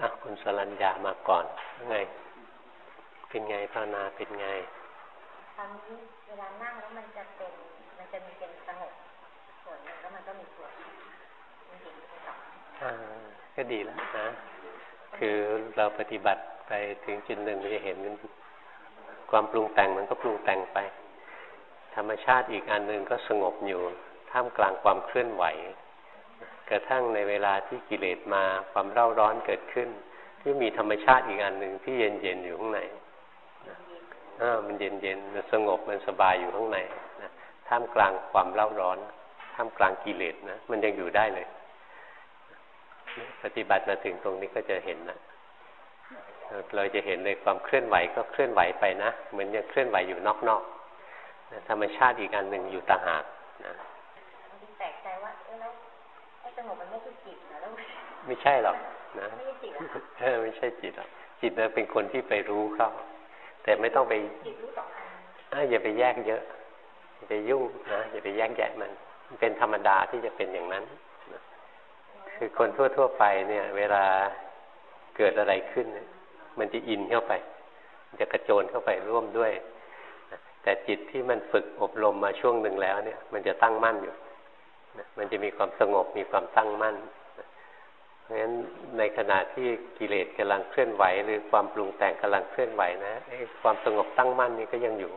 อะคุณสรัญญามาก่อนไง เป็นไงภาวนาเป็นไงตอนนี้เวลานั่งแล้วมันจะเป็น มันจะมีเป็นสงบส่วนหนึ่งแล้วมันก็มีส่วนมันเห็นเป็นสองอ่าก็ดีแล้วนะ คือเราปฏิบัติไปถึงจุดหนึ่งจะเห็นความปรุงแต่งมันก็ปรุงแต่งไป ธรรมชาติอีกอันหนึ่งก็สงบอยู่ ท่ามกลางความเคลื่อนไหว กระทั่งในเวลาที่กิเลสมาความเร่าร้อนเกิดขึ้น ที่มีธรรมชาติอีกอันหนึ่งที่เย็นเย็นอยู่ข้างในอ่ามันเย็นเย็นมันสงบมันสบายอยู่ข้างในนะท่ามกลางความเร่าร้อน ท่ามกลางกิเลสนะมันยังอยู่ได้เลย ปฏิบัติมาถึงตรงนี้ก็จะเห็นนะเราจะเห็นเลยความเคลื่อนไหวก็เคลื่อนไหวไปนะเหมือนยังเคลื่อนไหวอยู่นอกๆธรรมชาติอีกอันหนึ่งอยู่ต่างหากนะแปลกใจว่าเออแล้วไอ้สงบมันไม่ใช่จิตนะแล้ว ไม่ใช่หรอกนะไม่ใช่จิตเออไม่ใช่จิตหรอกจิตมันเป็นคนที่ไปรู้เข้า แต่ไม่ต้องไปอย่าไปแยกเยอะอย่าไปยุ่งนะอย่าไปแยกแยะมัน เป็นธรรมดาที่จะเป็นอย่างนั้นคือคนทั่ว ๆ ไปเนี่ย เวลาเกิดอะไรขึ้น มันจะอินเข้าไป มันจะกระโจนเข้าไปร่วมด้วย แต่จิตที่มันฝึกอบรมมาช่วงหนึ่งแล้วเนี่ย มันจะตั้งมั่นอยู่ มันจะมีความสงบมีความตั้งมั่น เพราะฉะนั้นในขณะที่กิเลสกำลังเคลื่อนไหว หรือความปรุงแต่งกำลังเคลื่อนไหวนะความสงบตั้งมั่นนี้ก็ยังอยู่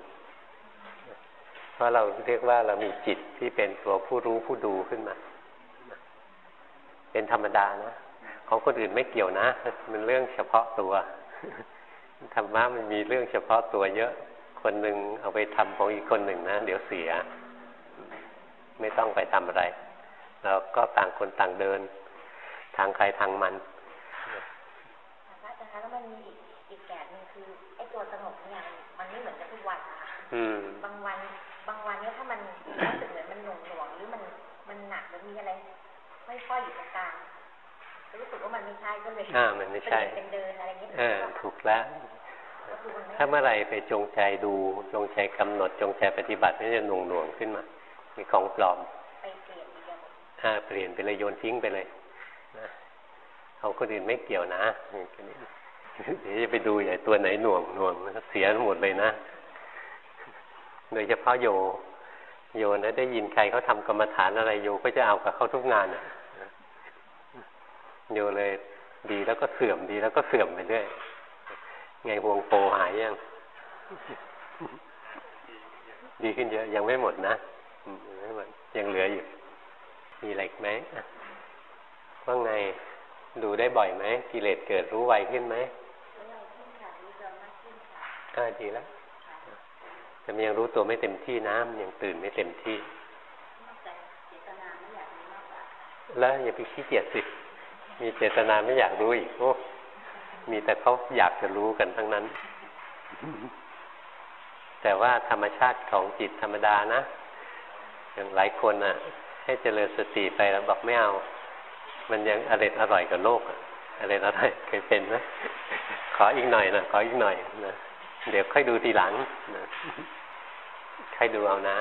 เพราะเราเรียกว่าเรามีจิตที่เป็นตัวผู้รู้ผู้ดูขึ้นมา เป็นธรรมดานะของคนอื่นไม่เกี่ยวนะ มันเรื่องเฉพาะตัวธรรมะมันมีเรื่องเฉพาะตัวเยอะ คนหนึ่งเอาไปทำของอีกคนหนึ่งนะ เดี๋ยวเสีย ไม่ต้องไปทำอะไร เราก็ต่างคนต่างเดิน ทางใครทางมันอาจารย์แล้วมันมีอีกอีกแก่หนึ่งคือไอ้ตัวสงบเนี่ยมันไม่เหมือนกับทุกวันนะบางวันบางวันเนี่ยถ้ามันรู้สึกเหมือนมันหน่วงหน่วงหรือมันมันหนักหรือมีอะไรไม่ค่อยอยู่ตรงกลางรู้สึกว่ามันไม่ใช่ก็เลยอ่ามันไม่ใช่เป็นเดินอะไรเงี้ยเออถูกแล้วถ้าเมื่อไหร่ไปจงใจดูจงใจกำหนดจงใจปฏิบัตินี่จะหน่วงหน่วงขึ้นมามีของปลอมไปเปลี่ยนอ่าเปลี่ยนไปเลยโยนทิ้งไปเลยนะ เขาคนอื่นไม่เกี่ยวนะเดี๋ยวจะไปดูใหญ่ตัวไหนหน่วงหน่วงเสียหมดเลยนะโดยเฉพาะโย โยนะได้ยินใครเขาทากรรมฐานอะไรโยก็จะเอากับเขาทุกงานอะอยู่เลยดีแล้วก็เสื่อมดีแล้วก็เสื่อมไปเรื่อยไงห่วงโปหายยัง ดีขึ้นเยอะยังไม่หมดนะยังไม่หมดยังเหลืออยู่ มีอะไรไหมว่าไง ดูได้บ่อยไหมกิเลสเกิดรู้ไวขึ้นไหมก็ดีแล้วแต่มันยังรู้ตัวไม่เต็มที่นะมันยังตื่นไม่เต็มที่ แล้วอย่าไปขี้เกียจสิ มีเจตนาไม่อยากรู้อีกโอ้มีแต่เขาอยากจะรู้กันทั้งนั้น แต่ว่าธรรมชาติของจิตธรรมดานะ อย่างหลายคนอะ ให้เจริญสติไปแล้วบอกไม่เอา มันยังอร่อยอร่อยกับโลกอะอร่อยอร่อยเคยเป็นไหมขออีกหน่อยนะขออีกหน่อยนะเดี๋ยวค่อยดูทีหลังนะค่อยดูเอานะ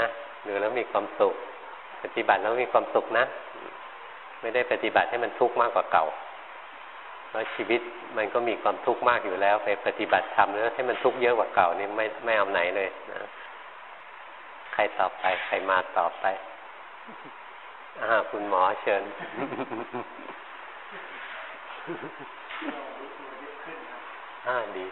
ดูแล้วมีความสุข ปฏิบัติแล้วมีความสุขนะ ไม่ได้ปฏิบัติให้มันทุกข์มากกว่าเก่าเพราะชีวิตมันก็มีความทุกข์มากอยู่แล้ว ไปปฏิบัติธรรมแล้วให้มันทุกข์เยอะกว่าเก่านี่ไม่ไม่เอาไหนเลยนะใครตอบไป ใครมาตอบไป อ่าคุณหมอเชิญอ่าดี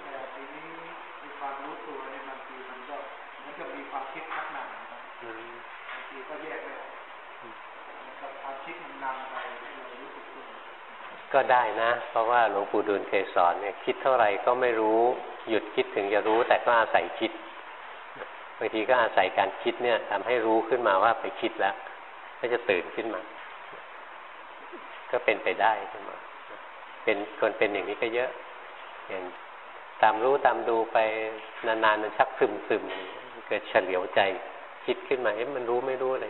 ความรู้ตัวในบางทีมันก็มันจะมีความคิดพักหนักบางทีก็แยกไม่ออกความคิดมันนำก็ได้นะ เพราะว่าหลวงปู่ดูลเคยสอนเนี่ยคิดเท่าไหร่ก็ไม่รู้ หยุดคิดถึงจะรู้แต่ก็อาศัยคิดบางทีก็อาศัยการคิดเนี่ยทำให้รู้ขึ้นมาว่าไปคิดแล้ว ก็จะตื่นขึ้นมา ก็เป็นไปได้ขึ้นมา เป็นคนเป็นอย่างนี้ก็เยอะ อย่างตามรู้ตามดูไปนานๆมันชักซึมซึมเกิดเฉลียวใจคิดขึ้นมาเอ๊ะมันรู้ไม่รู้อะไร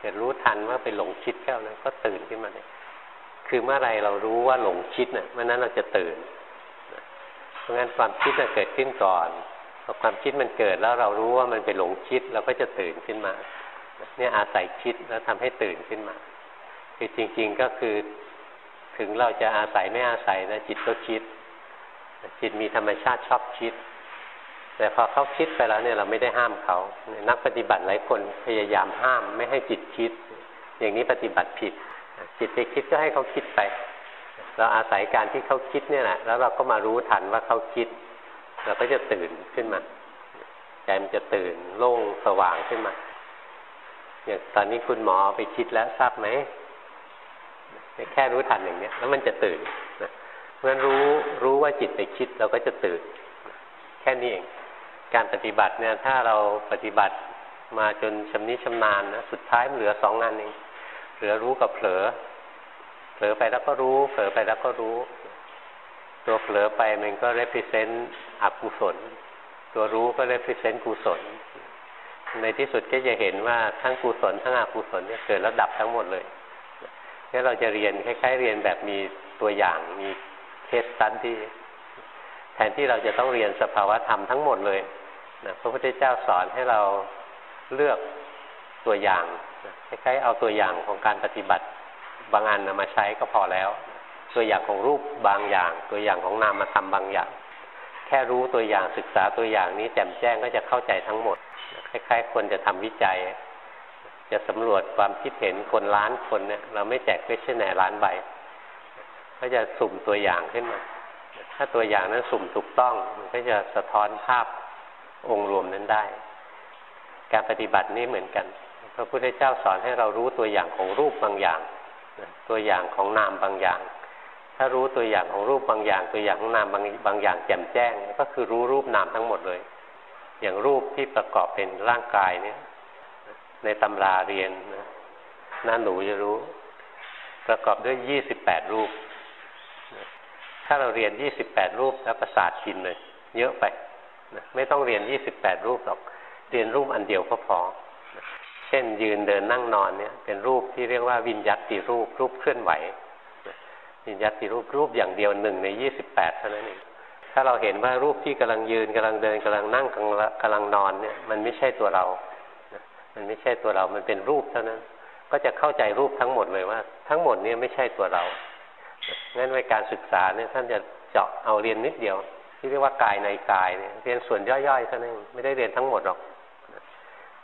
เกิดรู้ทันว่าไปหลงคิดแค่นั้นก็ตื่นขึ้นมาเลยคือเมื่อไรเรารู้ว่าหลงคิดนะ่ยเมื่อนั้นเราจะตื่นเพราะงั้นความคิดจะเกิดขึ้นก่อนพอความคิดมันเกิดแล้วเรารู้ว่ามันเป็นหลงคิดเราก็จะตื่นขึ้นมา เนี่ยอาศัยคิดแล้วทำให้ตื่นขึ้นมาคือจริง ๆก็คือถึงเราจะอาศัยไม่อาศัยนะจิตก็คิด จิตมีธรรมชาติชอบคิด แต่พอเขาคิดไปแล้วเนี่ยเราไม่ได้ห้ามเขานักปฏิบัติหลายคนพยายามห้ามไม่ให้จิตคิด อย่างนี้ปฏิบัติผิด จิตไปคิดก็ให้เขาคิดไป เราอาศัยการที่เขาคิดเนี่ยแหละแล้วเราก็มารู้ทันว่าเขาคิด เราก็จะตื่นขึ้นมาใจมันจะตื่นโล่งสว่างขึ้นมา อย่างตอนนี้คุณหมอไปคิดแล้วทราบไหมแค่รู้ทันอย่างเนี้ยแล้วมันจะตื่นนะเพราะฉะนั้นรู้รู้ว่าจิตไปคิดเราก็จะตื่น แค่นี้เอง การปฏิบัติเนี่ย ถ้าเราปฏิบัติมาจนชำนิชำนาญนะสุดท้ายมันเหลือสองงานเองเหลือรู้กับเผลอ เผลอไปแล้วก็รู้ เผลอไปแล้วก็รู้ ตัวเผลอไปมันก็ represent อกุศล ตัวรู้ก็ represent กุศล ในที่สุดก็จะเห็นว่าทั้งกุศลทั้งอกุศลเนี่ยเกิดแล้วดับทั้งหมดเลยนี่เราจะเรียนคล้าย ๆ เรียนแบบมีตัวอย่างมีเคสตันที่แทนที่เราจะต้องเรียนสภาวะธรรมทั้งหมดเลยนะพระพุทธเจ้าสอนให้เราเลือกตัวอย่างคล้ายๆเอาตัวอย่างของการปฏิบัติบางอันมาใช้ก็พอแล้ว ตัวอย่างของรูปบางอย่าง ตัวอย่างของนามธรรมบางอย่าง แค่รู้ตัวอย่างศึกษาตัวอย่างนี้แจ่มแจ้งก็จะเข้าใจทั้งหมด ล้ายๆคนจะทำวิจัย จะสำรวจความคิดเห็นคนล้านคนเนี่ย เราไม่แจกเวชแนล้านใบก็จะสุ่มตัวอย่างขึ้นมา ถ้าตัวอย่างนั้นสุ่มถูกต้อง มันก็จะสะท้อนภาพองค์รวมนั้นได้ การปฏิบัตินี้เหมือนกัน พระพุทธเจ้าสอนให้เรารู้ตัวอย่างของรูปบางอย่าง ตัวอย่างของนามบางอย่าง ถ้ารู้ตัวอย่างของรูปบางอย่าง ตัวอย่างของนามบางบางอย่างแจ่มแจ้ง ก็คือรู้รูปนามทั้งหมดเลย อย่างรูปที่ประกอบเป็นร่างกายเนี่ย ในตำราเรียนนะน้าหนูจะรู้ ประกอบด้วยยี่สิบแปดรูป ถ้าเราเรียนยี่สิบแปดรูปแล้วประสาทชินเลย เยอะไปไม่ต้องเรียนยี่สิบแปดรูปหรอก เรียนรูปอันเดียวก็พอ เช่นยืนเดินนั่งนอนเนี่ย เป็นรูปที่เรียกว่าวิญญัติรูปรูปเคลื่อนไหววิญญัติรูปรูปอย่างเดียวหนึ่งในยี่สิบแปดเท่านั้นเอง ถ้าเราเห็นว่ารูปที่กำลังยืนกำลังเดินกำลังนั่งกำลังนอนเนี่ยมันไม่ใช่ตัวเรา มันไม่ใช่ตัวเรา มันเป็นรูปเท่านั้น ก็จะเข้าใจรูปทั้งหมดเลยว่า ทั้งหมดเนี้ไม่ใช่ตัวเรา งั้นในการศึกษาเนี่ยท่านจะเจาะเอาเรียนนิดเดียว ที่เรียกว่ากายในกายเนี่ยเรียนส่วนย่อยๆเท่านั้นไม่ได้เรียนทั้งหมดหรอก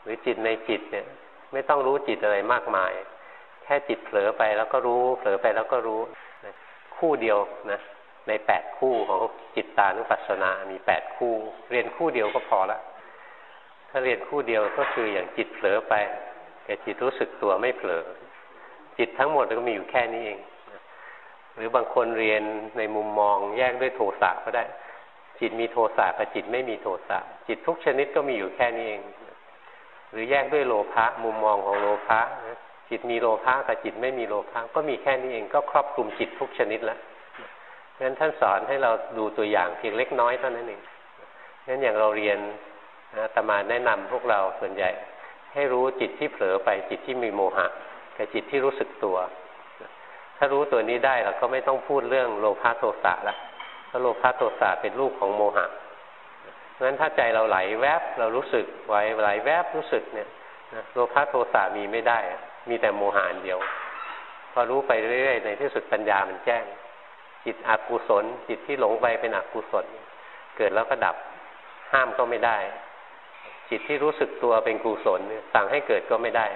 หรือจิตในจิตเนี่ย ไม่ต้องรู้จิตอะไรมากมาย แค่จิตเผลอไปแล้วก็รู้ เผลอไปแล้วก็รู้คู่เดียวนะ ในแปดคู่ของจิตตานุปัสสนา มีแปดคู่ เรียนคู่เดียวก็พอละ ถ้าเรียนคู่เดียวก็คืออย่างจิตเผลอไป แต่จิตรู้สึกตัวไม่เผลอ จิตทั้งหมดก็มีอยู่แค่นี้เอง หรือบางคนเรียนในมุมมองแยกด้วยโทสะก็ได้ จิตมีโทสะกับจิตไม่มีโทสะ จิตทุกชนิดก็มีอยู่แค่นี้เอง หรือแยกด้วยโลภะมุมมองของโลภะจิตมีโลภะกับจิตไม่มีโลภะก็มีแค่นี้เองก็ครอบคลุมจิตทุกชนิดแล้ว งั้นท่านสอนให้เราดูตัวอย่างเพียงเล็กน้อยเท่านั้นเองงั้นอย่างเราเรียนนะตมาแนะนำพวกเราส่วนใหญ่ ให้รู้จิตที่เผลอไปจิตที่มีโมหะกับจิตที่รู้สึกตัว ถ้ารู้ตัวนี้ได้เราก็ไม่ต้องพูดเรื่องโลภะโทสะละเพราะโลภะโทสะเป็นรูปของโมหะเพราะฉะนั้นถ้าใจเราไหลแวบเรารู้สึกไหวไหลแวบรู้สึกเนี่ยโลภะโทสะมีไม่ได้ มีแต่โมหะเดียว พอรู้ไปเรื่อยๆในที่สุดปัญญามันแจ้ง จิตอกุศล จิตที่หลงไปเป็นอกุศล เกิดแล้วก็ดับห้ามก็ไม่ได้ จิตที่รู้สึกตัวเป็นกุศลสั่งให้เกิดก็ไม่ได้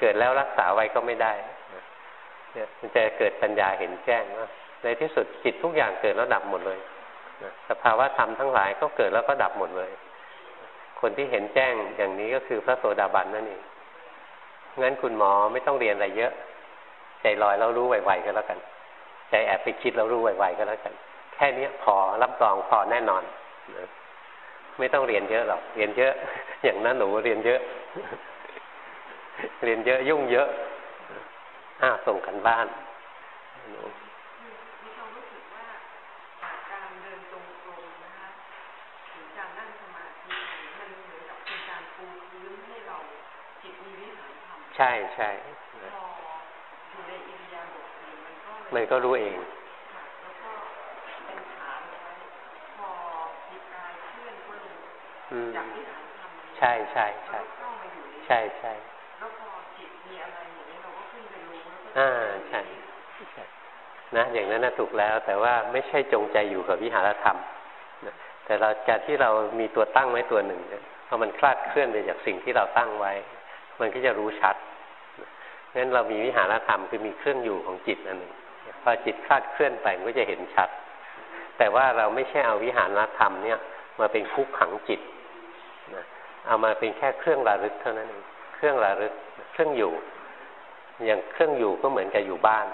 เกิดแล้วรักษาไว้ก็ไม่ได้เนี่ยมันจะเกิดปัญญาเห็นแจ้งว่าในที่สุดจิตทุกอย่างเกิดแล้วดับหมดเลยสภาวะธรรมทั้งหลายก็เกิดแล้วก็ดับหมดเลย คนที่เห็นแจ้งอย่างนี้ก็คือพระโสดาบันนั่นเองงั้นคุณหมอไม่ต้องเรียนอะไรเยอะ ใจลอยแล้วรู้ไวๆก็แล้วกัน ใจแอบไปคิดแล้วรู้ไวๆก็แล้วกัน แค่นี้พอรับรองพอแน่นอนไม่ต้องเรียนเยอะหรอก เรียนเยอะ อย่างนั้นหนูเรียนเยอะ เรียนเยอะยุ่งเยอะอ้าส่งกันบ้านใช่ใช่ มันก็รู้เองใช่ใช่ใช่ใช่ใช่แล้วพอจิตมีอะไรอย่างนี้เราก็ขึ้นไปรู้อ่าใช่ใช่นะอย่างนั้นนะถูกแล้วแต่ว่าไม่ใช่จงใจอยู่กับวิหารธรรมนะแต่เราการที่เรามีตัวตั้งไว้ตัวหนึ่งเนี่ยพอมันคลาดเคลื่อนไปจากสิ่งที่เราตั้งไว้ มันก็จะรู้ชัดงั้นเรามีวิหารธรรมคือมีเครื่องอยู่ของจิตอันหนึ่ง พอจิตคลาดเคลื่อนไปมันก็จะเห็นชัด แต่ว่าเราไม่ใช่เอาวิหารธรรมเนี่ยมาเป็นคุกขังจิตนะเอามาเป็นแค่เครื่องระลึกเท่านั้นเองเครื่องระลึกเครื่องอยู่ อย่างเครื่องอยู่ก็เหมือนกับอยู่บ้าน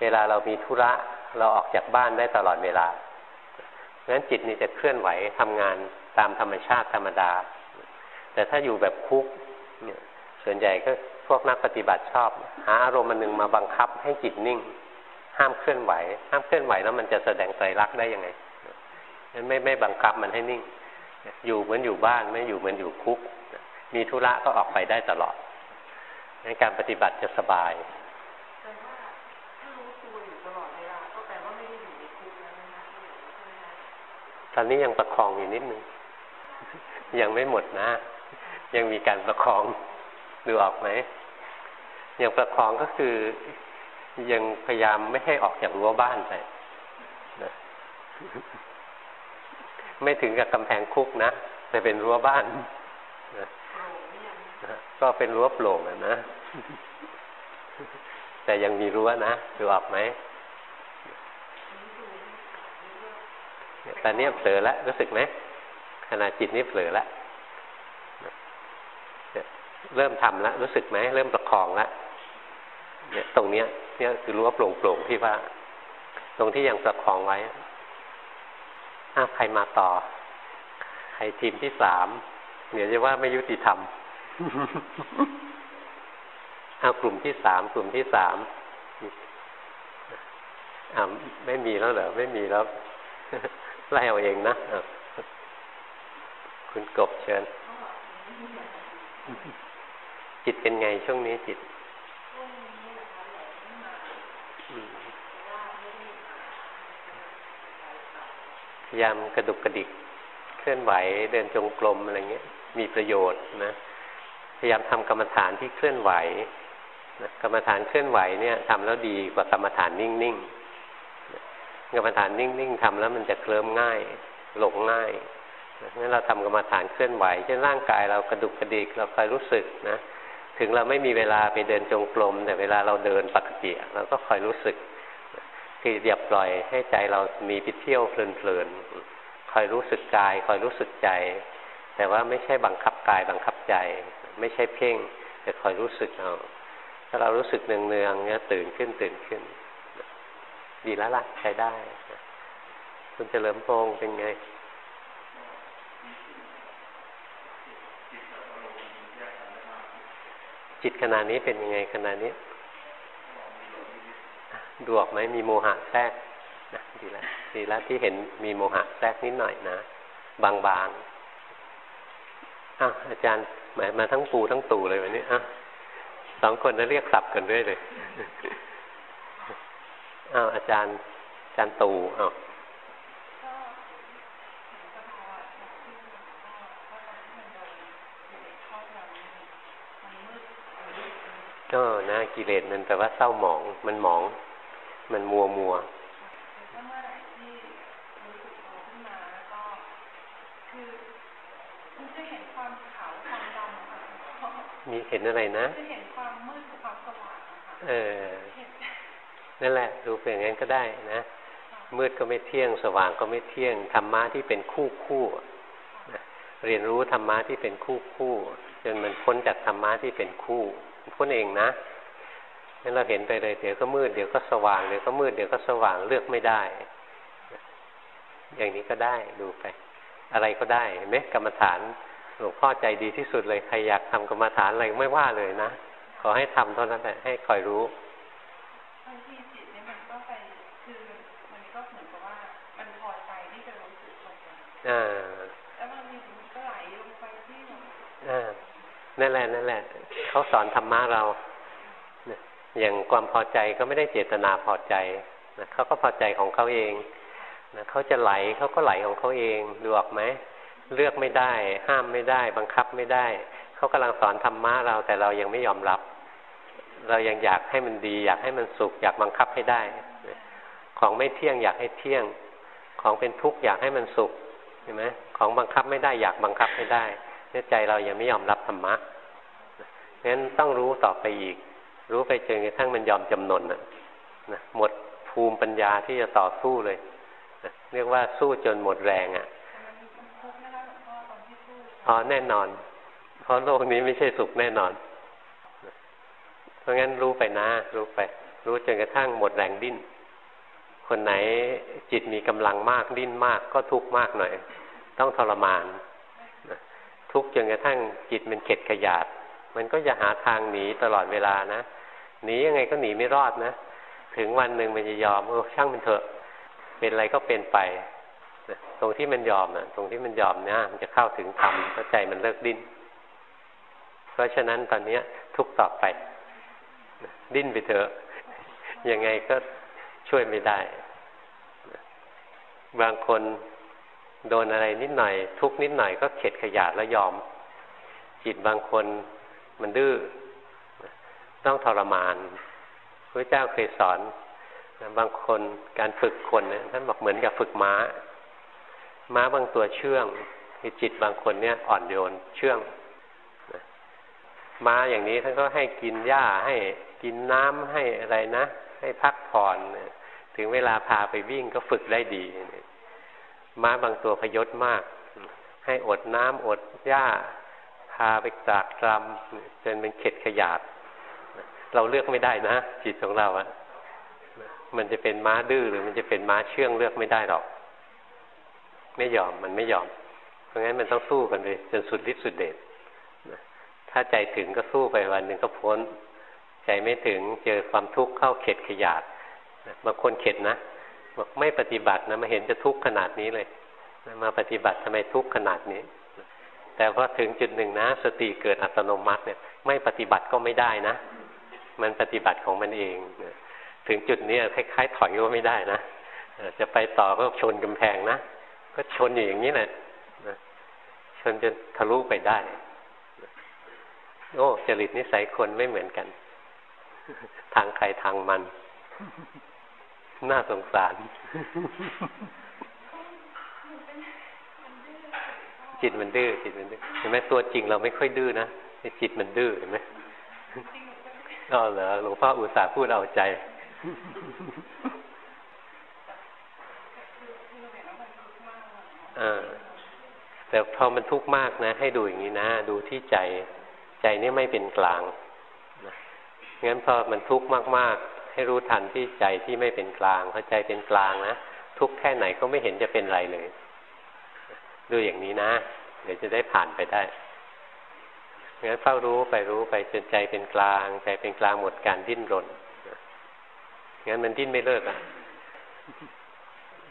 เวลาเรามีธุระเราออกจากบ้านได้ตลอดเวลาเพราะฉะนั้นจิตนี่จะเคลื่อนไหวทำงานตามธรรมชาติธรรมดา แต่ถ้าอยู่แบบคุกเนี่ยส่วนใหญ่ก็พวกนักปฏิบัติชอบ หาอารมณ์มันหนึ่งมาบังคับให้จิตนิ่ง ห้ามเคลื่อนไหว ห้ามเคลื่อนไหวแล้วมันจะแสดงใจรักได้ยังไงนั้นไม่ไม่บังคับมันให้นิ่ง อยู่เหมือนอยู่บ้านไม่อยู่เหมือนอยู่คุก มีธุระก็ออกไปได้ตลอดในการปฏิบัติจะสบายแต่ว่าถ้ารู้ตัวอยู่ตลอดเวลาก็แปลว่าไม่ได้อยู่ในคุกแล้วนะคะใช่ไหมคะตอนนี้ยังประคองอยู่นิดนึง ยังไม่หมดนะ ยังมีการประคองดูออกไหมยังประคองก็คือ ยังพยายามไม่ให้ออกจากรั้วบ้านไปนะไม่ถึงกับกำแพงคุกนะแต่เป็นรั้วบ้านนะก็เป็นรั้วโปร่งนะ แต่ยังมีรั้วนะดูออกไหมตอนนี้เผลอแล้วรู้สึกไหมขณะจิตนี้เผลอแล้วเนี่ยเริ่มทำแล้วรู้สึกไหมเริ่มประคองแล้วเนี่ยตรงเนี้ย เนี่ย คือรั้วโปร่งๆที่ว่า ตรงที่ยังประคองไว้อ้าใครมาต่อ ใครทีมที่สามเดี๋ยวจะว่าไม่ยุติธรรมเอากลุ่มที่สามกลุ่มที่สามอ่าไม่มีแล้วเหรอไม่มีแล้วไล่เอาเองนะคุณกบเชิญ จิตเป็นไงช่วงนี้จิต พยายามกระดุกกระดิก เคลื่อนไหวเดินจงกรมอะไรเงี้ย มีประโยชน์นะพยายามทำกรรมฐานที่เคลื่อนไหวนะกรรมฐานเคลื่อนไหวเนี่ยทำแล้วดีกว่ากรรมฐานนิ่งๆกรรมฐานนิ่งๆทำแล้วมันจะเคลิ้มง่าย หลงง่ายงั้นเราทำกรรมฐานเคลื่อนไหวเช่นร่างกายเรากระดุกกระดิกเราคอยรู้สึกนะ ถึงเราไม่มีเวลาไปเดินจงกรมแต่เวลาเราเดินปกติเราก็คอยรู้สึก คืออย่าปล่อยให้ใจเรามีไปเที่ยวเพลินๆคอยรู้สึกกายคอยรู้สึกใจ แต่ว่าไม่ใช่บังคับกายบังคับใจ ไม่ใช่เพ่งแต่คอยรู้สึกเอาถ้าเรารู้สึกเนืองๆเนี่ยตื่นขึ้นตื่นขึ้น ดีแล้วล่ะใช้ได้ คุณเฉลิมพงษ์เป็นไงจิตขณะนี้เป็นยังไงขณะนี้ ดูออกไหมมีโมหะแทรกนะดีแล้วดีแล้วที่เห็นมีโมหะแทรกนิดหน่อยนะ บางๆอ้าวอาจารย์หมายมาทั้งปูทั้งตู่เลยวันนี้อ้าวสองคนจะเรียกสับกันด้วยเลยอ้าวอาจารย์อาจารย์ตู่อ้าวก็นะกิเลสมันแปลว่าเศร้าหมองมันหมอง มันมัวมัวมีเห็นอะไรนะจะเห็นความมืดกับความสว่างอะค่ะเออ นั่นแหละ ดูเป็นอย่างนั้นก็ได้นะ มืดก็ไม่เที่ยง สว่างก็ไม่เที่ยง ธรรมะที่เป็นคู่คู่นะเรียนรู้ธรรมะที่เป็นคู่คู่จนมันพ้นจากธรรมะที่เป็นคู่พ้นเองนะ นั่นเราเห็นไปเลยเดี๋ยวก็มืดเดี๋ยวก็สว่างเดี๋ยวก็มืดเดี๋ยวก็สว่างเลือกไม่ได้ อย่างนี้ก็ได้ดูไป อะไรก็ได้เห็นไหมกรรมฐานหลวงพ่อใจดีที่สุดเลยใครอยากทำกรรมฐานอะไรไม่ว่าเลยนะขอให้ทำเท่านั้นแหละให้คอยรู้บางทีจิตเนี่ยมันก็ไปคือมันก็เหมือนกับว่ามันพอใจที่จะรู้สึกตรงนั้นอ่าแล้วบางทีมันก็ไหลลงไปที่แบบอ่านั่นแหละนั่นแหละเขาสอนธรรมะเราเนี่ย อย่างความพอใจก็ไม่ได้เจตนาพอใจนะเขาก็พอใจของเขาเองนะเขาจะไหลเขาก็ไหลของเขาเองดูออกไหมเลือกไม่ได้ ห้ามไม่ได้ บังคับไม่ได้เขากำลังสอนธรรมะเราแต่เรายังไม่ยอมรับ เรายังอยากให้มันดี อยากให้มันสุข อยากบังคับให้ได้ ของไม่เที่ยงอยากให้เที่ยง ของเป็นทุกข์อยากให้มันสุขเห็นไหมของบังคับไม่ได้อยากบังคับไม่ได้เนี่ยใจเรายังไม่ยอมรับธรรมะงั้นต้องรู้ต่อไปอีก รู้ไปจนกระทั่งมันยอมจำนนนะนะหมดภูมิปัญญาที่จะต่อสู้เลยนะเรียกว่าสู้จนหมดแรงอะ่ะอ๋อแน่นอน เพราะโลกนี้ไม่ใช่สุขแน่นอน เพราะงั้นรู้ไปนะ รู้ไป รู้จนกระทั่งหมดแรงดิ้น คนไหนจิตมีกำลังมากดิ้นมากก็ทุกข์มากหน่อย ต้องทรมาน ทุกข์จนกระทั่งจิตมันเข็ดขยาด มันก็จะหาทางหนีตลอดเวลานะ หนียังไงก็หนีไม่รอดนะ ถึงวันหนึ่งมันจะยอมเออช่างมันเถอะ เป็นอะไรก็เป็นไปตรงที่มันยอมนะตรงที่มันยอมเนี่ยมันจะเข้าถึงธรรมเข้าใจมันเลิกดิ้นเพราะฉะนั้นตอนนี้ทุกต่อไป ดิ้นไปเถอะยังไงก็ช่วยไม่ได้ บางคนโดนอะไรนิดหน่อย ทุกนิดหน่อยก็เข็ดขยาดแล้วยอม จิตบางคนมันดื้อ ต้องทรมานพระเจ้าเคยสอนบางคนการฝึกคนเนี่ยท่านบอกเหมือนกับฝึกม้า ม้าบางตัวเชื่องคือจิตบางคนเนี่ยอ่อนโยนเชื่องม้าอย่างนี้ท่านก็ให้กินหญ้าให้กินน้ำให้อะไรนะ ให้พักผ่อนถึงเวลาพาไปวิ่งก็ฝึกได้ดี ม้าบางตัวพยศมาก ให้อดน้ำอดหญ้าพาไปจากกรมจนเป็นเข็ดขยาด เราเลือกไม่ได้นะจิตของเราอะมันจะเป็นม้าดื้อหรือมันจะเป็นม้าเชื่องเลือกไม่ได้หรอก ไม่ยอมมันไม่ยอม เพราะงั้นมันต้องสู้กันเลยจนสุดฤทธิ์สุดเดชถ้าใจถึงก็สู้ไปวันหนึ่งก็พ้น ใจไม่ถึงเจอความทุกข์เข้าเข็ดขยาดบางคนเข็ดนะบอกไม่ปฏิบัตินะมาเห็นจะทุกข์ขนาดนี้เลยมาปฏิบัติทำไมทุกข์ขนาดนี้ แต่พอถึงจุดหนึ่งนะ สติเกิดอัตโนมัติเนี่ย ไม่ปฏิบัติก็ไม่ได้นะ มันปฏิบัติของมันเองถึงจุดนี้คล้ายๆถอยก็ไม่ได้นะจะไปต่อก็ชนกำแพงนะ ก็ชนอยู่อย่างนี้แหละชนจนทะลุไปได้ โอ้จริตนิสัยคนไม่เหมือนกัน ทางใครทางมัน น่าสงสาร จิตมันดื้อจิตมันดื้อเห็นไหมตัวจริงเราไม่ค่อยดื้อนะจิตมันดื้อเห็นไหม อ๋อเหรอหลวงพ่ออุตส่าห์พูดเอาใจอ่าแต่พอมันทุกข์มากนะ ให้ดูอย่างนี้นะ ดูที่ใจใจนี่ไม่เป็นกลางนะงั้นพอมันทุกข์มากๆ ให้รู้ทันที่ใจที่ไม่เป็นกลางพอใจเป็นกลางนะทุกข์แค่ไหนก็ไม่เห็นจะเป็นไรเลย ดูอย่างนี้นะ เดี๋ยวจะได้ผ่านไปได้ งั้นเฝ้ารู้ไปรู้ไปจนใจเป็นกลาง ใจเป็นกลางหมดการดิ้นรนงั้นมันดิ้นไม่เลิกอะ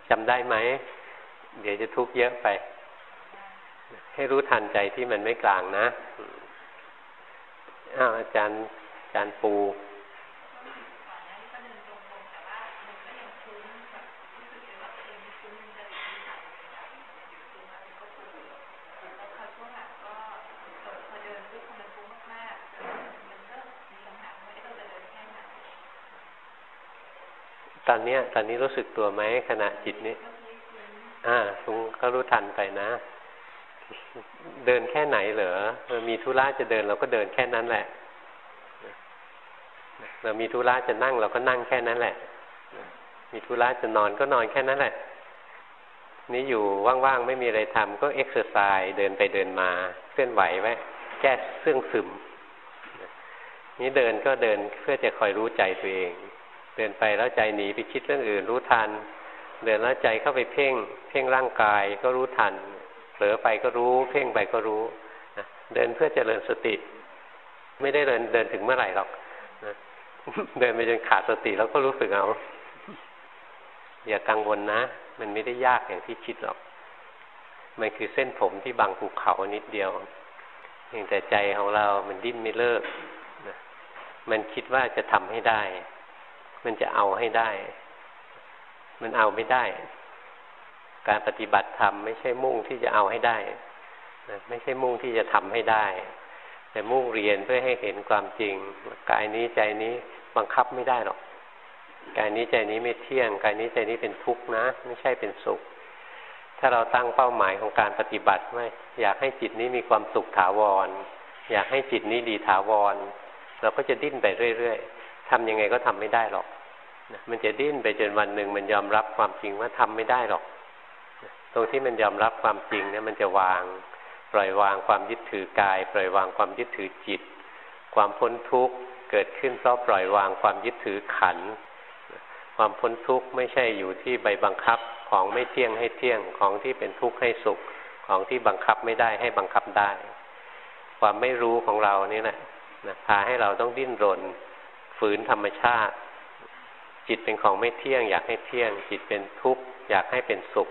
จำได้ไหม เดี๋ยวจะทุกข์เยอะไป ให้รู้ทันใจที่มันไม่กลางนะอ้าวอาจารย์อาจารย์ปูต อนนี้ตอนนี้รู้สึกตัวไหมขณะจิตนี้ อ่าฟุ้งก็รู้ทันไปนะ เดินแค่ไหนเหรอมีธุระจะเดินเราก็เดินแค่นั้นแหละ เรามีธุระจะนั่งเราก็นั่งแค่นั้นแหละ มีธุระจะนอนก็นอนแค่นั้นแหละ นี่อยู่ว่างๆไม่มีอะไรทำก็ exercise เดินไปเดินมาเคลื่อนไหวไว้แก้เซื่องซึมนี่เดินก็เดินเพื่อจะคอยรู้ใจตัวเอง เดินไปแล้วใจหนีไปคิดเรื่องอื่นรู้ทัน เดินแล้วใจเข้าไปเพ่ง เพ่งร่างกายก็รู้ทันเผลอไปก็รู้ เพ่งไปก็รู้เดินเพื่อเจริญสติ ไม่ได้เดินเดินถึงเมื่อไหร่หรอกเดินไปจนขาดสติแล้วก็รู้สึกเอาอย่ากังวลนะ มันไม่ได้ยากอย่างที่คิดหรอก มันคือเส้นผมที่บังภูเขานิดเดียวเพียงแต่ใจของเรามันดิ้นไม่เลิกมันคิดว่าจะทำให้ได้ มันจะเอาให้ได้ มันเอาไม่ได้ การปฏิบัติธรรมไม่ใช่มุ่งที่จะเอาให้ได้ไม่ใช่มุ่งที่จะทำให้ได้ แต่มุ่งเรียนเพื่อให้เห็นความจริง กายนี้ใจนี้บังคับไม่ได้หรอก กายนี้ใจนี้ไม่เที่ยง กายนี้ใจนี้เป็นทุกข์นะ ไม่ใช่เป็นสุข ถ้าเราตั้งเป้าหมายของการปฏิบัติไว้อยากให้จิตนี้มีความสุขถาวร อยากให้จิตนี้ดีถาวร เราก็จะดิ้นไปเรื่อยๆ ทำยังไงก็ทำไม่ได้หรอกมันจะดิ้นไปจนวันหนึ่งมันยอมรับความจริงว่าทำไม่ได้หรอก ตรงที่มันยอมรับความจริงเนี่ยมันจะวาง ปล่อยวางความยึดถือกาย ปล่อยวางความยึดถือจิต ความพ้นทุกข์เกิดขึ้นเพราะปล่อยวางความยึดถือขัน ความพ้นทุกข์ไม่ใช่อยู่ที่ใบบังคับของไม่เที่ยงให้เที่ยงของที่เป็นทุกข์ให้สุขของที่บังคับไม่ได้ให้บังคับได้ ความไม่รู้ของเรานี่แหละพาให้เราต้องดิ้นรน ฝืนธรรมชาติ จิตเป็นของไม่เที่ยง อยากให้เที่ยง จิตเป็นทุกข์อยากให้เป็นสุข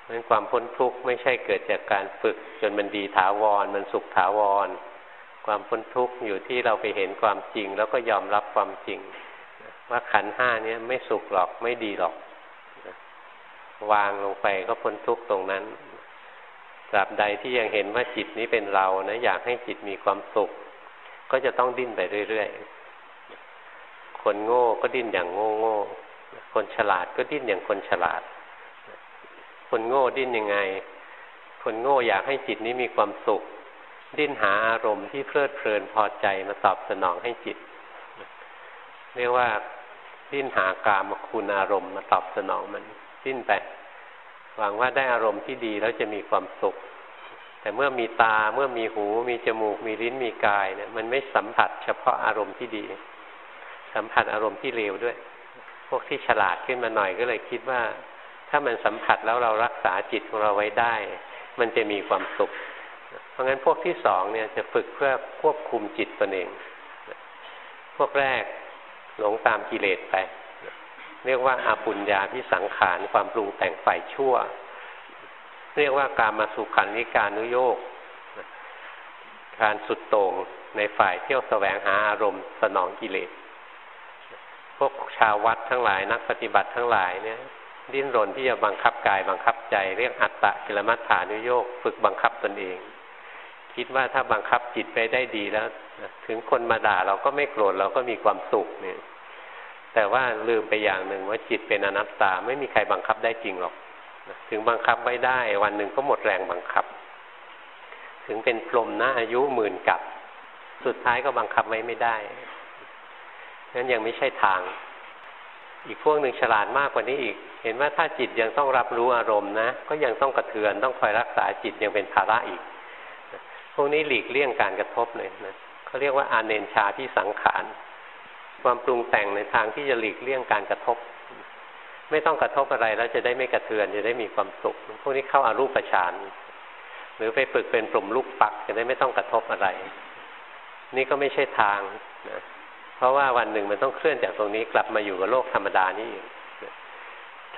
เพราะนั้นความพ้นทุกข์ไม่ใช่เกิดจากการฝึก จนมันดีถาวร มันสุขถาวร ความพ้นทุกข์อยู่ที่เราไปเห็นความจริง แล้วก็ยอมรับความจริง ว่าขันห้านี้ไม่สุขหรอกไม่ดีหรอก วางลงไปก็พ้นทุกข์ตรงนั้นตราบใดที่ยังเห็นว่าจิตนี้เป็นเรานะอยากให้จิตมีความสุข ก็จะต้องดิ้นไปเรื่อยๆ คนโง่ก็ดิ้นอย่างโง่โง่คนฉลาดก็ดิ้นอย่างคนฉลาด คนโง่ดิ้นยังไง คนโง่อยากให้จิตนี้มีความสุข ดิ้นหาอารมณ์ที่เพลิดเพลินพอใจมาตอบสนองให้จิต เรียกว่าดิ้นหากามคุณอารมณ์มาตอบสนองมัน ดิ้นไปหวังว่าได้อารมณ์ที่ดีแล้วจะมีความสุข แต่เมื่อมีตาเมื่อมีหู มีจมูก มีลิ้นมีกายเนี่ยมันไม่สัมผัสเฉพาะอารมณ์ที่ดี สัมผัสอารมณ์ที่เลวด้วย พวกที่ฉลาดขึ้นมาหน่อยก็เลยคิดว่า ถ้ามันสัมผัสแล้วเรารักษาจิตของเราไว้ได้ มันจะมีความสุข เพราะงั้นพวกที่สองเนี่ยจะฝึกเพื่อควบคุมจิตตนเอง พวกแรกหลงตามกิเลสไป เรียกว่าอาปุญญาที่สังขารความปรุงแต่งฝ่ายชั่ว เรียกว่าการมาสุขันนิการนุโยกการสุดโต่งในฝ่ายเที่ยวแสวงหาอารมณ์สนองกิเลส พวกชาววัดทั้งหลายนักปฏิบัติทั้งหลายเนี่ย ดิ้นรนที่จะบังคับกายบังคับใจ เรียกอัตตะกิลมัฏฐานุโยกฝึกบังคับตนเอง คิดว่าถ้าบังคับจิตไปได้ดีแล้ว ถึงคนมาด่าเราก็ไม่โกรธเราก็มีความสุขเนี่ย แต่ว่าลืมไปอย่างหนึ่งว่าจิตเป็นอนัตตาไม่มีใครบังคับได้จริงหรอก ถึงบังคับไว้ได้ วันหนึ่งก็หมดแรงบังคับ ถึงเป็นพรหมนะอายุหมื่นกับ สุดท้ายก็บังคับไว้ไม่ได้นั้นยังไม่ใช่ทาง อีกพวกหนึ่งฉลาดมากกว่านี้อีก เห็นว่าถ้าจิตยังต้องรับรู้อารมณ์นะ ก็ยังต้องกระเทือนต้องคอยรักษาจิตยังเป็นภาระอีก พวกนี้หลีกเลี่ยงการกระทบเลยนะเขาเรียกว่าอาเนนชาที่สังขาร ความปรุงแต่งในทางที่จะหลีกเลี่ยงการกระทบ ไม่ต้องกระทบอะไรแล้วจะได้ไม่กระเทือนจะได้มีความสุข พวกนี้เข้าอารูปฌานหรือไปฝึกเป็นปลุ่มลูกปักจะได้ไม่ต้องกระทบอะไร นี่ก็ไม่ใช่ทางนะเพราะว่าวันหนึ่งมันต้องเคลื่อนจากตรงนี้กลับมาอยู่กับโลกธรรมดานี่เอง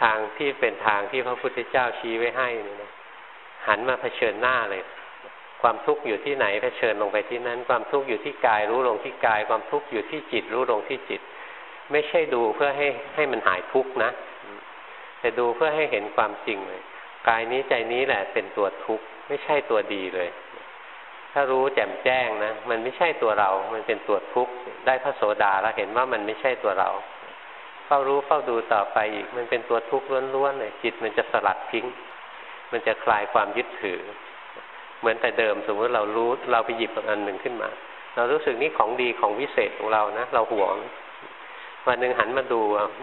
ทางที่เป็นทางที่พระพุทธเจ้าชี้ไว้ให้นี่นะหันมาเผชิญหน้าเลย ความทุกข์อยู่ที่ไหนเผชิญลงไปที่นั้น ความทุกข์อยู่ที่กายรู้ลงที่กาย ความทุกข์อยู่ที่จิตรู้ลงที่จิต ไม่ใช่ดูเพื่อให้ให้มันหายทุกข์นะ แต่ดูเพื่อให้เห็นความจริงเลย กายนี้ใจนี้แหละเป็นตัวทุกข์ไม่ใช่ตัวดีเลย ถ้ารู้แจ่มแจ้งนะ มันไม่ใช่ตัวเรา มันเป็นตัวทุกข์ได้พระโสดาแล้วเห็นว่ามันไม่ใช่ตัวเราเฝ้ารู้เฝ้าดูต่อไปอีก มันเป็นตัวทุกข์ล้วนๆเลยจิตมันจะสลัดทิ้ง มันจะคลายความยึดถือ เหมือนแต่เดิมสมมติเรารู้เราไปหยิบอันหนึ่งขึ้นมา เรารู้สึกนี่ของดีของวิเศษของเรานะ เราหวง วันหนึ่งหันมาดู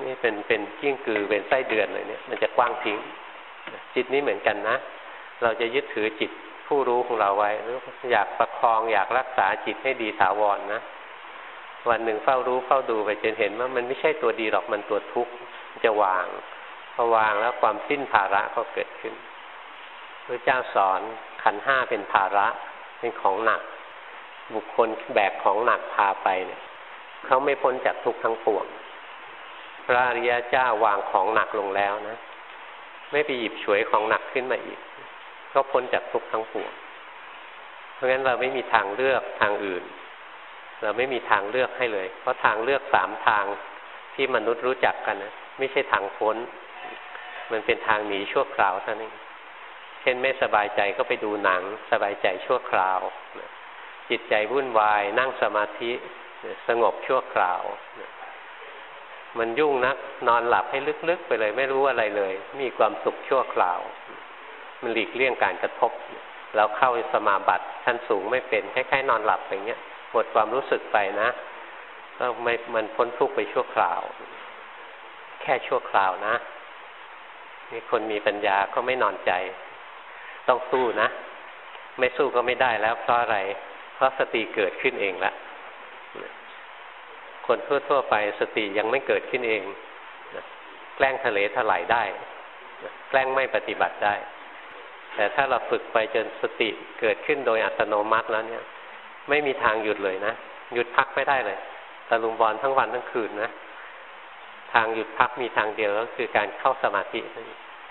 นี่เป็นเป็นกิ้งกือเป็นไส้เดือนเลยเนี่ยมันจะกว้างทิ้ง จิตนี้เหมือนกันนะ เราจะยึดถือจิตผู้รู้ของเราไว้อยากประคองอยากรักษาจิตให้ดีถาวรนนะวันหนึ่งเฝ้ารู้เฝ้าดูไปจนเห็นว่ามันไม่ใช่ตัวดีหรอกมันตัวทุกข์จะวางพอวางแล้วความสิ้นภาระก็เกิดขึ้นพระเจ้าสอนขันห้าเป็นภาระเป็นของหนัก บุคคลแบกของหนักพาไปเนี่ย เขาไม่พ้นจากทุกข์ทั้งปวงพระอริยเจ้าวางของหนักลงแล้วนะ ไม่ไปหยิบฉวยของหนักขึ้นมาอีก ก็พ้นจากทุกข์ทั้งปวงเพราะงั้นเราไม่มีทางเลือกทางอื่น เราไม่มีทางเลือกให้เลย เพราะทางเลือกสามทางที่มนุษย์รู้จักกันนะไม่ใช่ทางพ้น มันเป็นทางหนีชั่วคราวเท่านั้นเช่นไม่สบายใจก็ไปดูหนัง สบายใจชั่วคราว จิตใจวุ่นวายนั่งสมาธิ สงบชั่วคราว มันยุ่งนัก นอนหลับให้ลึกๆไปเลย ไม่รู้อะไรเลย มีความสุขชั่วคราว มันหลีกเลี่ยงการกระทบแล้วเข้าสมาบัติชั้นสูงไม่เป็นคล้ายๆนอนหลับอย่างเงี้ยหมดความรู้สึกไปนะก็ไม่มันพ้นทุกข์ไปชั่วคราว แค่ชั่วคราวนะนี่คนมีปัญญาก็ไม่นอนใจ ต้องสู้นะ ไม่สู้ก็ไม่ได้แล้วเพราะอะไร เพราะสติเกิดขึ้นเองละ คนทั่วๆไปสติยังไม่เกิดขึ้นเองแกล้งทะเลถลายได้ แกล้งไม่ปฏิบัติได้ แต่ถ้าเราฝึกไปจนสติเกิดขึ้นโดยอัตโนมัติแล้วเนี่ย ไม่มีทางหยุดเลยนะ หยุดพักไม่ได้เลยตะลุมบอลทั้งวันทั้งคืนนะ ทางหยุดพักมีทางเดียวก็คือการเข้าสมาธิ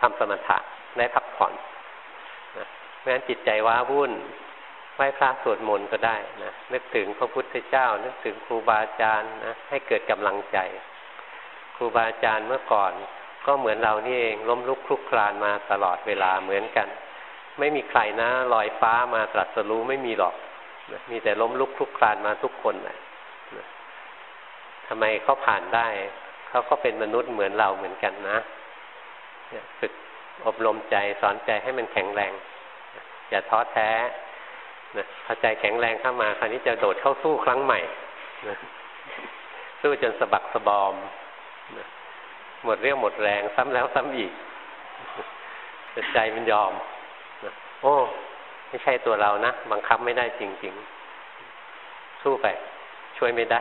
ทำสมถะได้พักผ่อนนะไม่งั้นจิตใจว้าวุ่น ไหว้พระสวดมนต์ก็ได้นะนึกถึงพระพุทธเจ้า นึกถึงครูบาอาจารย์นะให้เกิดกำลังใจ ครูบาอาจารย์เมื่อก่อน ก็เหมือนเรานี่เองล้มลุกคลุกคลานมาตลอดเวลาเหมือนกัน ไม่มีใครนะลอยฟ้ามาตรัสรู้ไม่มีหรอกมีแต่ล้มลุกคลุกคลานมาทุกคนนะทำไมเขาผ่านได้เขาก็เป็นมนุษย์เหมือนเราเหมือนกันนะฝึกอบรมใจสอนใจให้มันแข็งแรง อย่าท้อแท้ นะพอใจแข็งแรงเข้ามาคราวนี้จะโดดเข้าสู้ครั้งใหม่นะสู้จนสะบักสะบอมนะหมดเรี่ยวหมดแรงซ้ำแล้วซ้ำอีกใจมันยอมนะโอ้ไม่ใช่ตัวเรานะบังคับไม่ได้จริง ๆ สู้ไป ช่วยไม่ได้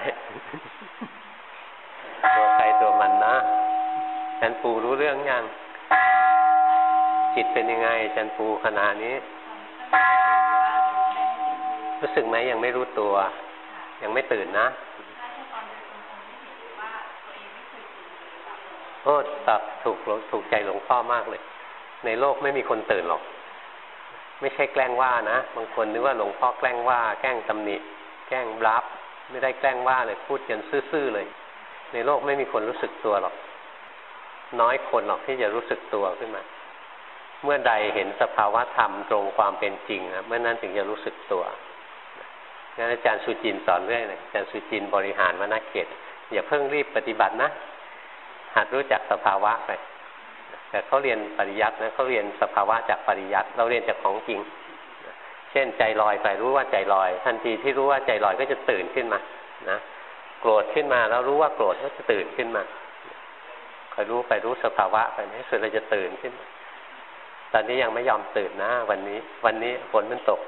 ตัวใครตัวมันนะจันปูรู้เรื่องยังจิตเป็นยังไงจันปูขณะนี้ รู้สึกไหมยังไม่รู้ตัว ยังไม่ตื่นนะโอ้ตับถูกถูกใจหลวงพ่อมากเลย ในโลกไม่มีคนตื่นหรอก ไม่ใช่แกล้งว่านะ บางคนนึกว่าหลวงพ่อแกล้งว่า แกล้งตำหนิ แกล้งบลับ ไม่ได้แกล้งว่าเลย พูดจนซื่อๆเลย ในโลกไม่มีคนรู้สึกตัวหรอก น้อยคนหรอกที่จะรู้สึกตัวขึ้นมา เมื่อใดเห็นสภาวะธรรมตรงความเป็นจริงนะเมื่อนั้นถึงจะรู้สึกตัว งั้นอาจารย์สุจินสอนเรื่อยเลยอาจารย์สุจินบริหารวนาเขตอย่าเพิ่งรีบปฏิบัตินะหัดรู้จักสภาวะไปแต่เขาเรียนปริยัตินะเขาเรียนสภาวะจากปริยัติเราเรียนจากของจริง เช่นใจลอยไปรู้ว่าใจลอย ทันทีที่รู้ว่าใจลอยก็จะตื่นขึ้นมานะโกรธขึ้นมาแล้วรู้ว่าโกรธก็จะตื่นขึ้นมาคอยรู้ไปรู้สภาวะไปในที่สุดเราจะตื่นขึ้น ตอนนี้ยังไม่ยอมตื่นนะ วันนี้ วันนี้ฝนมันตก